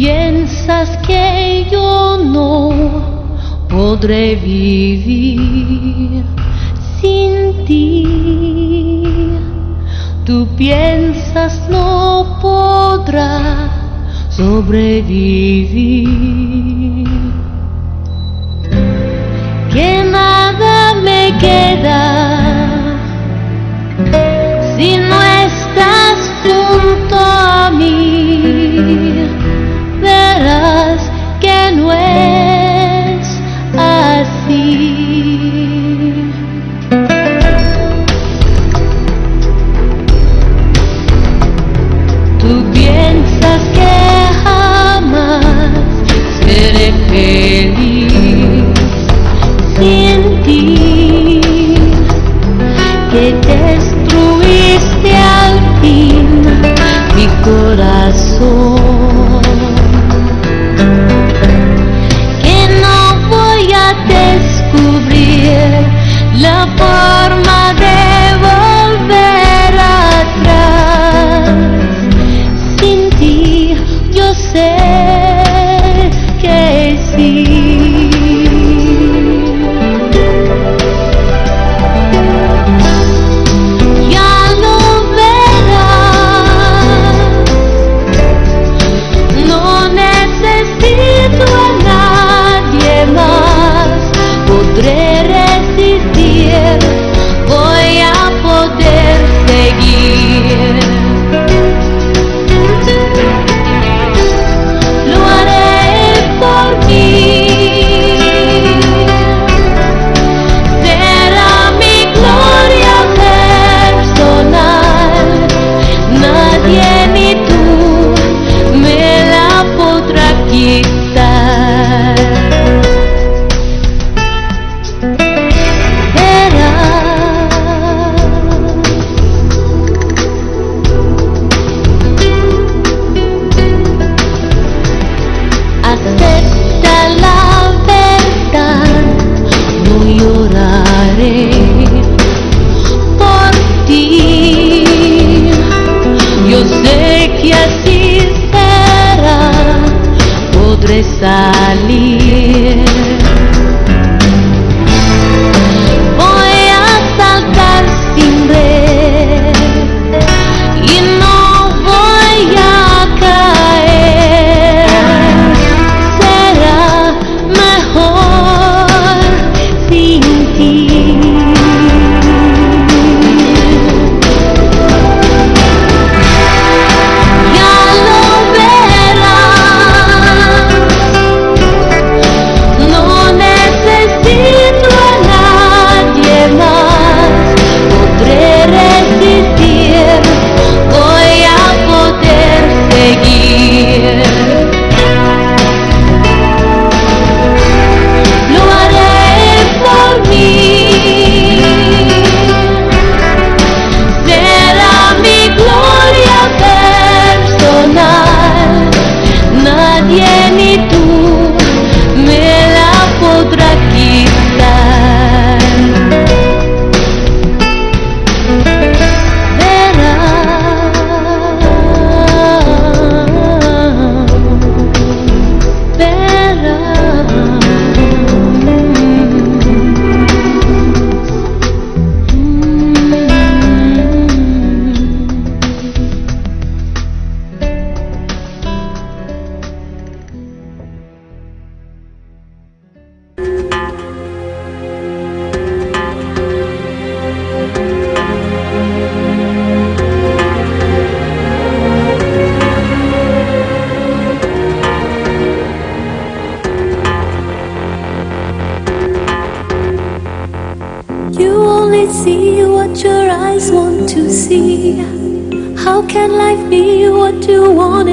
Piensas que yo no podré vivir sin ti. Tú piensas no podrá sobrevivir. Que nada me queda.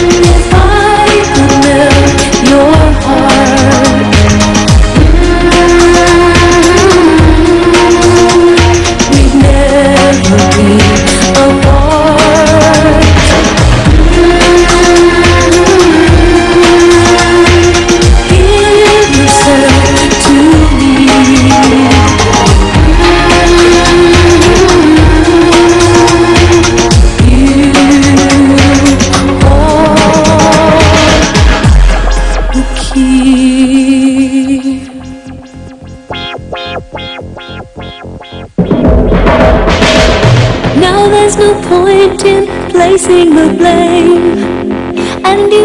Thank you.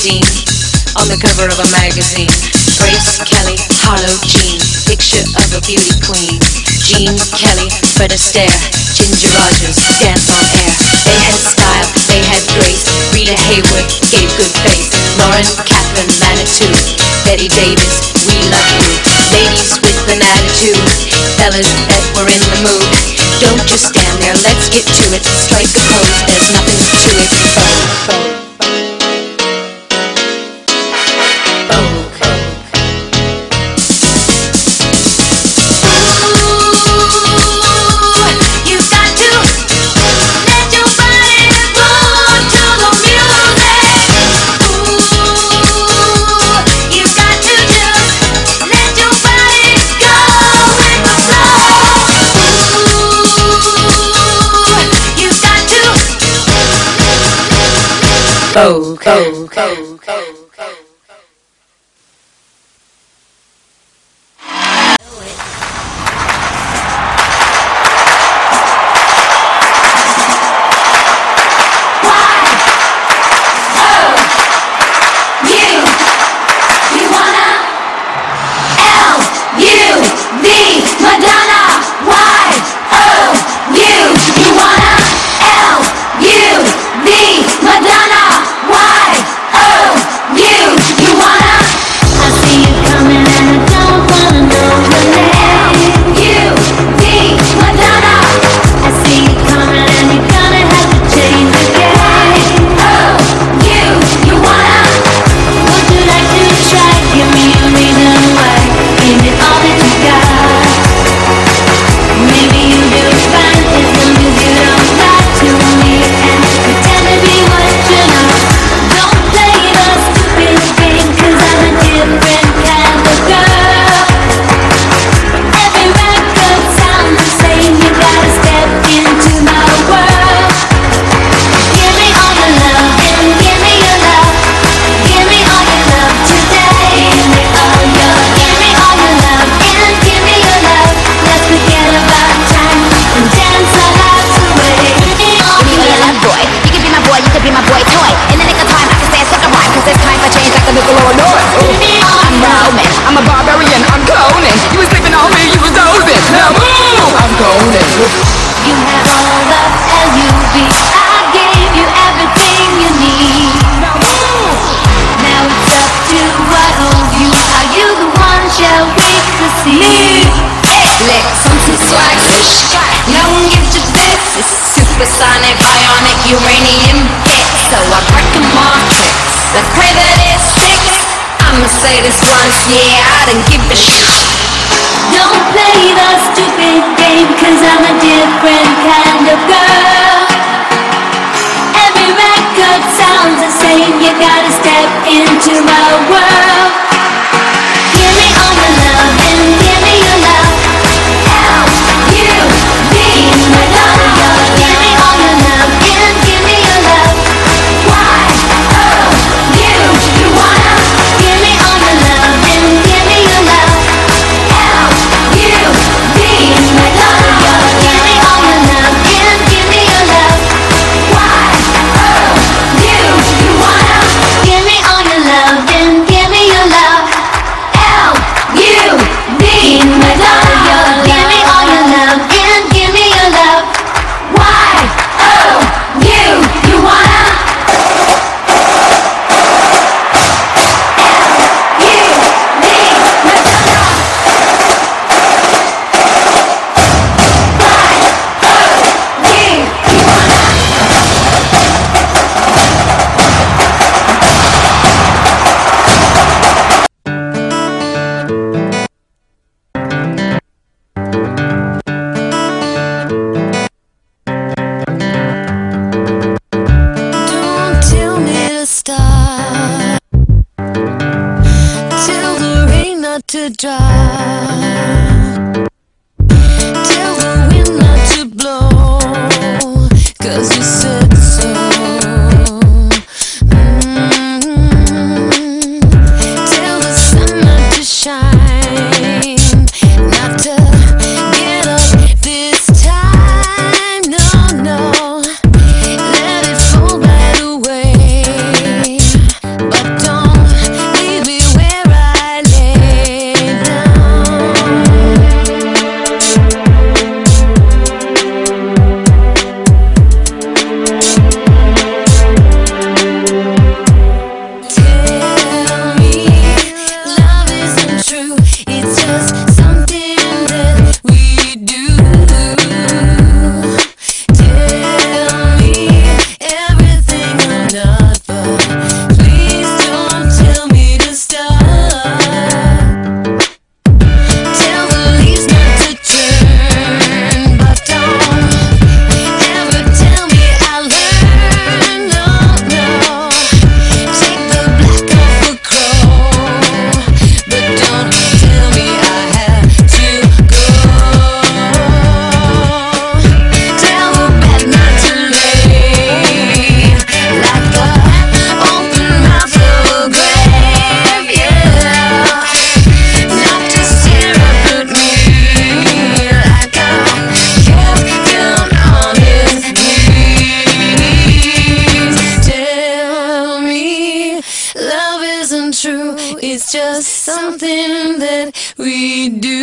The cover of a magazine. Grace Kelly, Harlow Jean, picture of a beauty queen. Gene Kelly, Fred Astaire, Ginger Rogers, dance on air. They had style, they had grace. Rita Hayworth gave good face. Lauren Catherine Manitou, Bette Davis, we love you. Ladies with an attitude, fellas that were in the mood. Don't just stand there, let's get to it. Strike a pose, there's nothing to it. Vogue, Vogue, Give me isn't true, it's just something that we do.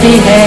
Girls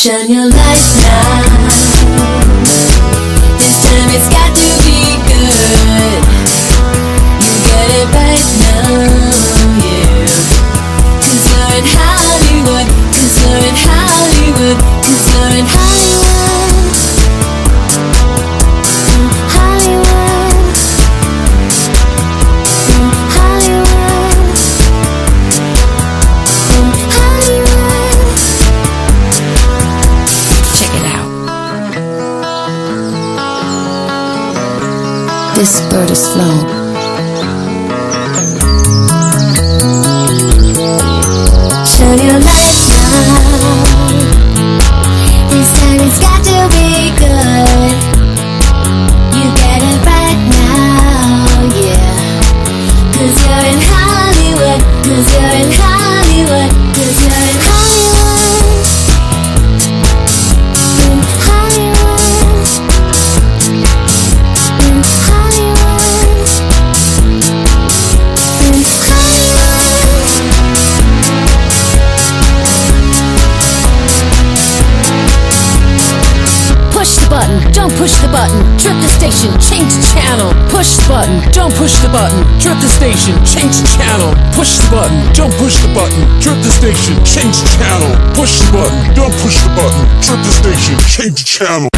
Shine your light now. word is flowing. Push the button, trip the station, change the channel. Push the button, don't push the button, trip the station, change the channel. Push the button, don't push the button, trip the station, change the channel.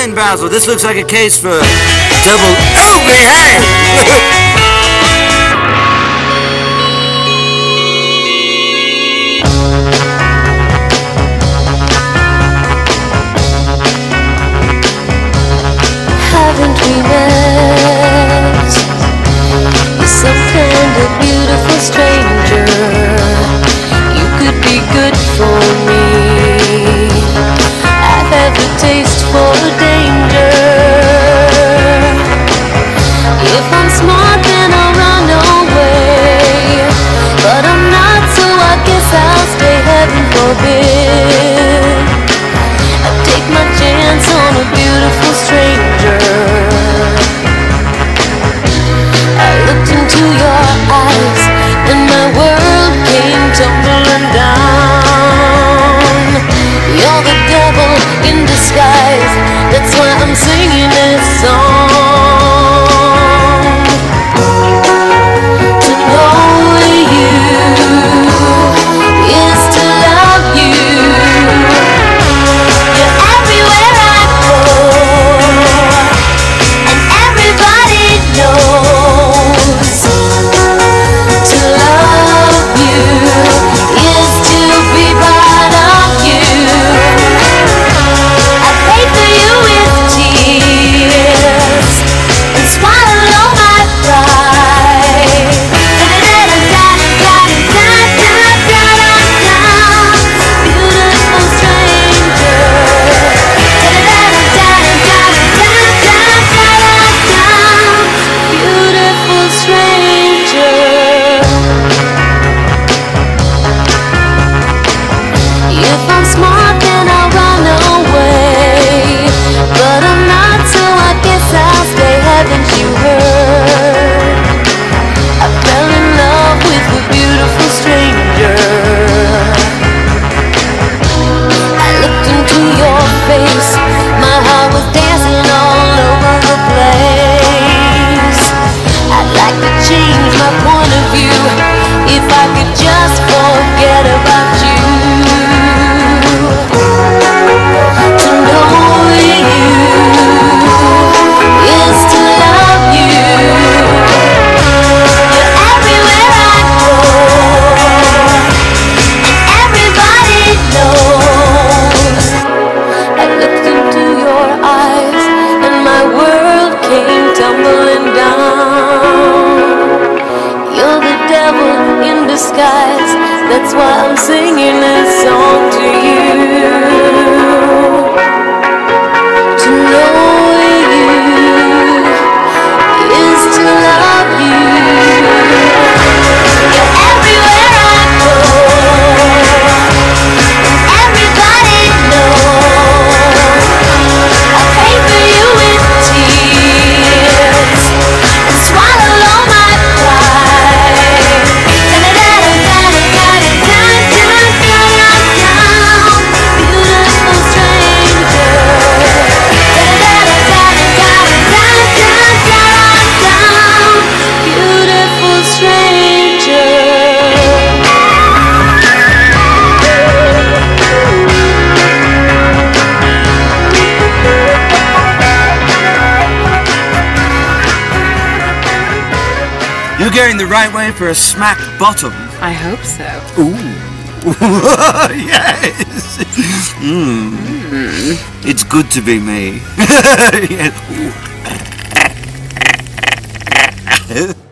then, Basil, this looks like a case for double over hand. To your eyes my world came tumbling down. You're the devil in disguise. That's why I'm singing this song. going the right way for a smack bottom. I hope so. Ooh. yes. Mm. Mm. It's good to be me. yes.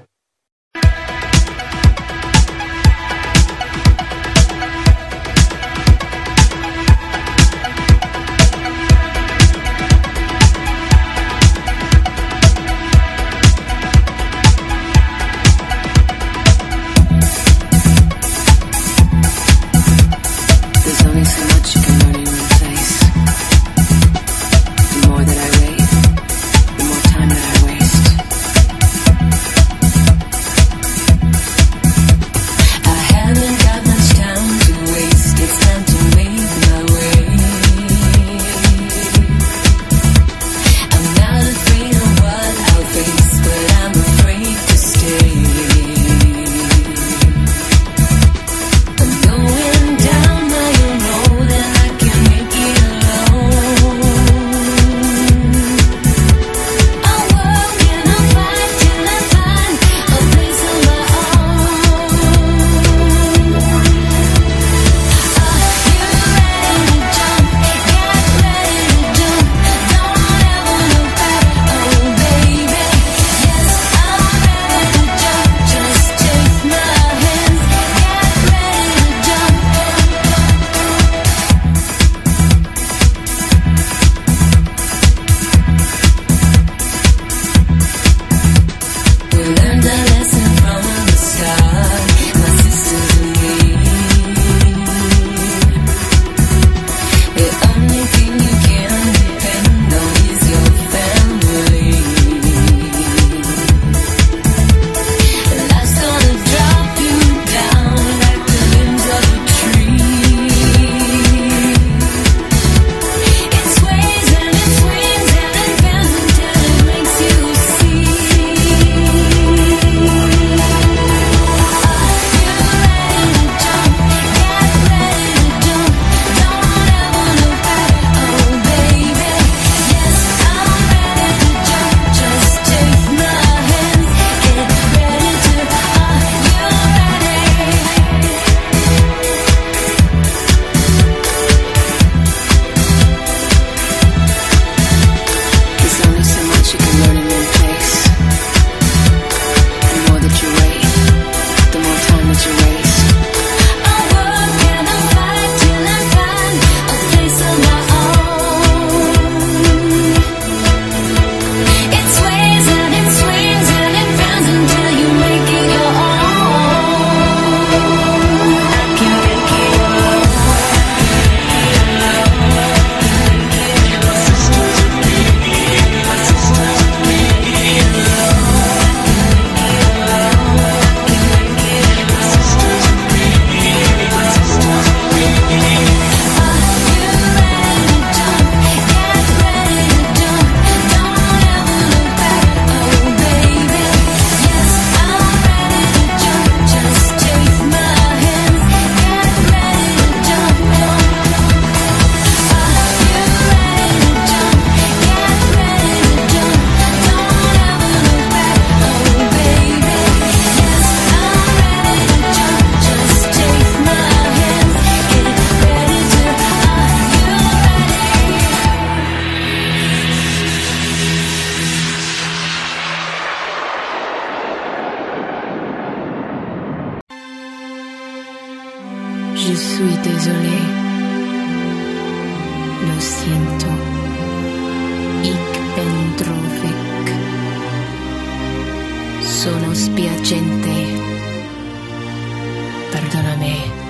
suis désolé. Lo siento. Ich ben drovec. Sono spiacente. Perdona me.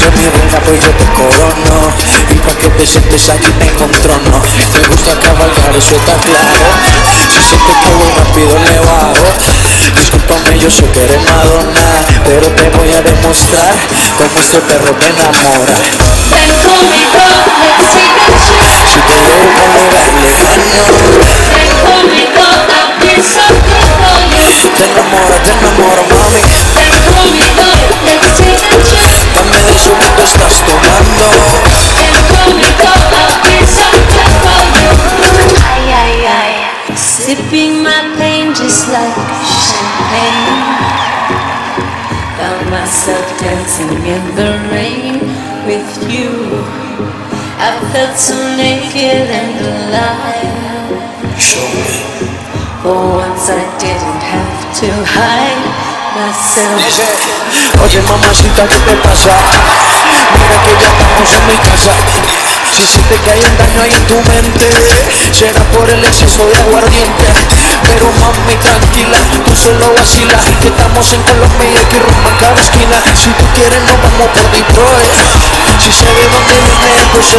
Ser mi reina pues yo te corono. Y pa' que te sientes aquí tengo un trono Te gusta cabalgar eso está claro. Si sientes que voy rápido le bajo. Discúlpame yo sé que eres Madonna. Pero te voy a demostrar Cómo este perro me enamora. Ven conmigo. Si te llevo a un lugar lejano Ven conmigo, I'll be so good for you. Te enamoro, te enamoro mami Sipping my pain just like champagne. Found myself dancing in the rain with you. I felt so naked and alive. Show me For once I didn't have to hide. Oye mamacita, ¿qué te pasa? Mira que ya estamos en mi casa. Si sientes que hay un daño ahí en tu mente Será por el exceso de aguardiente. Pero mami, tranquila, tú solo vacila. Que estamos en Colombia y hay que rumbo cada esquina. Si tú quieres nos vamos por Detroit. Si de dónde viene, pues sé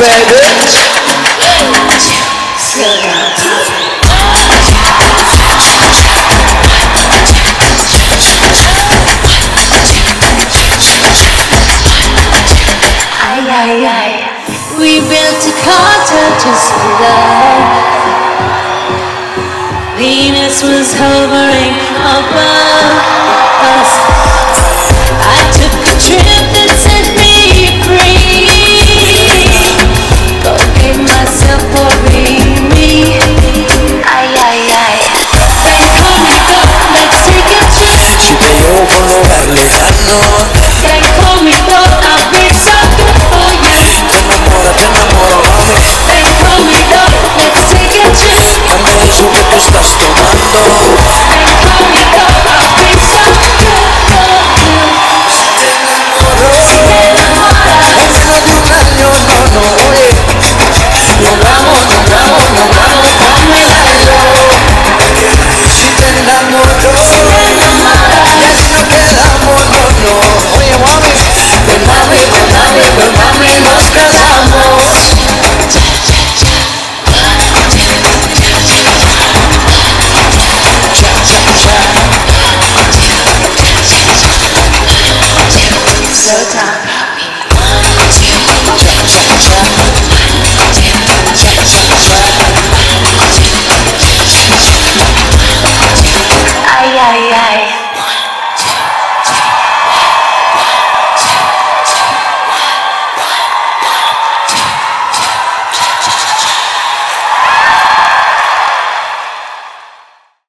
Madonna